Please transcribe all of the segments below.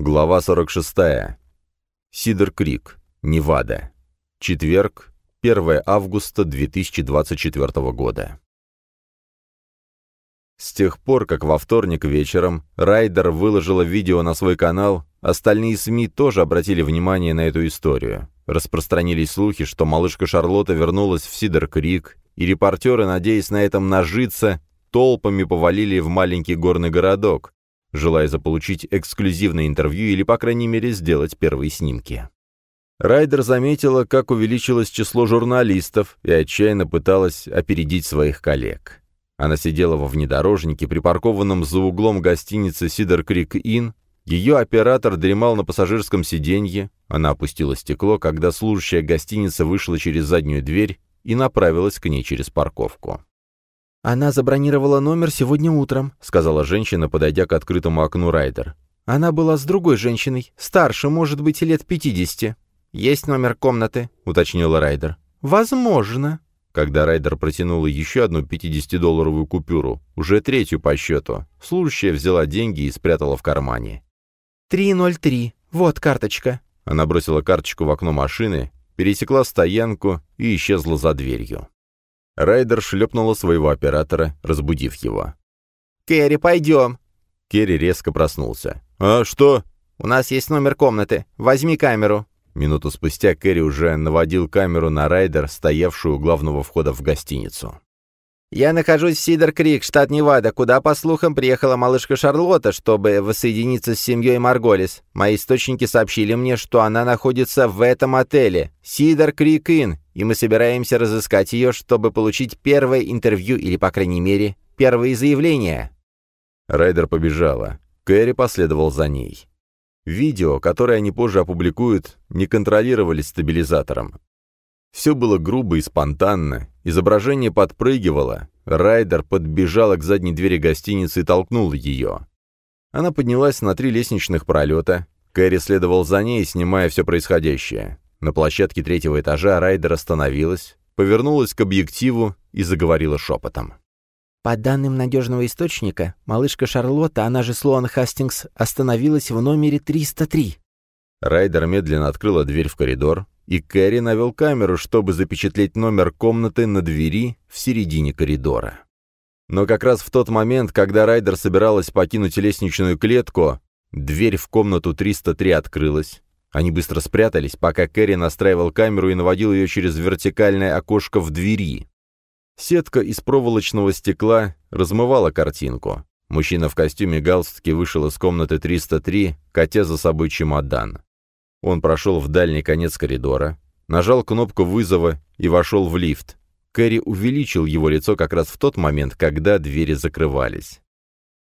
Глава 46. Сидер Крик, Невада. Четверг, 1 августа 2024 года. С тех пор, как во вторник вечером Райдер выложила видео на свой канал, остальные СМИ тоже обратили внимание на эту историю. Распространились слухи, что малышка Шарлотта вернулась в Сидер Крик, и репортеры, надеясь на этом нажиться, толпами повалили в маленький горный городок, желая заполучить эксклюзивное интервью или, по крайней мере, сделать первые снимки. Райдер заметила, как увеличилось число журналистов и отчаянно пыталась опередить своих коллег. Она сидела во внедорожнике, припаркованном за углом гостиницы «Сидер Крик Inn». Ее оператор дремал на пассажирском сиденье. Она опустила стекло, когда служащая гостиницы вышла через заднюю дверь и направилась к ней через парковку. «Она забронировала номер сегодня утром», — сказала женщина, подойдя к открытому окну Райдер. «Она была с другой женщиной, старше, может быть, лет пятидесяти». «Есть номер комнаты?» — уточнила Райдер. «Возможно». Когда Райдер протянула еще одну 50-долларовую купюру, уже третью по счету, служащая взяла деньги и спрятала в кармане. «303. Вот карточка». Она бросила карточку в окно машины, пересекла стоянку и исчезла за дверью. Райдер шлепнула своего оператора, разбудив его. «Керри, пойдем!» Керри резко проснулся. «А что?» «У нас есть номер комнаты. Возьми камеру». Минуту спустя Керри уже наводил камеру на Райдер, стоявшую у главного входа в гостиницу. «Я нахожусь в Сидер-Крик, штат Невада, куда, по слухам, приехала малышка Шарлотта, чтобы воссоединиться с семьей Марголис. Мои источники сообщили мне, что она находится в этом отеле, Сидер-Крик Inn, и мы собираемся разыскать ее, чтобы получить первое интервью или, по крайней мере, первые заявления». Райдер побежала. Кэрри последовал за ней. Видео, которое они позже опубликуют, не контролировались стабилизатором. Все было грубо и спонтанно, изображение подпрыгивало, Райдер подбежала к задней двери гостиницы и толкнул ее. Она поднялась на три лестничных пролета, Кэрри следовал за ней, снимая все происходящее. На площадке третьего этажа Райдер остановилась, повернулась к объективу и заговорила шепотом. По данным надежного источника, малышка Шарлотта, она же Слоан Хастингс, остановилась в номере 303. Райдер медленно открыла дверь в коридор, и Кэрри навел камеру, чтобы запечатлеть номер комнаты на двери в середине коридора. Но как раз в тот момент, когда Райдер собиралась покинуть лестничную клетку, дверь в комнату 303 открылась. Они быстро спрятались, пока Кэрри настраивал камеру и наводил ее через вертикальное окошко в двери. Сетка из проволочного стекла размывала картинку. Мужчина в костюме галстуки вышел из комнаты 303, катя за собой чемодан. Он прошел в дальний конец коридора, нажал кнопку вызова и вошел в лифт. Кэрри увеличил его лицо как раз в тот момент, когда двери закрывались.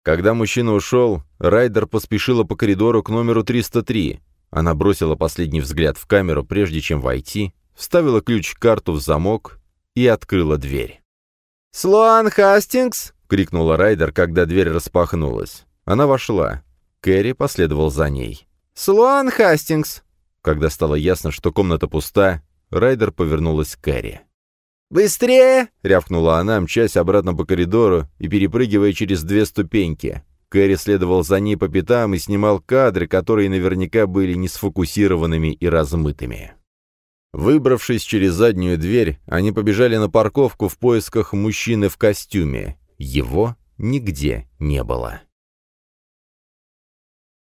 Когда мужчина ушел, Райдер поспешила по коридору к номеру 303. Она бросила последний взгляд в камеру, прежде чем войти, вставила ключ-карту в замок и открыла дверь. «Слоан Хастингс!» — крикнула Райдер, когда дверь распахнулась. Она вошла. Кэрри последовал за ней. «Слоан Хастингс!» Когда стало ясно, что комната пуста, Райдер повернулась к Кэрри. «Быстрее!» — рявкнула она, мчась обратно по коридору и перепрыгивая через две ступеньки. Кэрри следовал за ней по пятам и снимал кадры, которые наверняка были не сфокусированными и размытыми. Выбравшись через заднюю дверь, они побежали на парковку в поисках мужчины в костюме. Его нигде не было.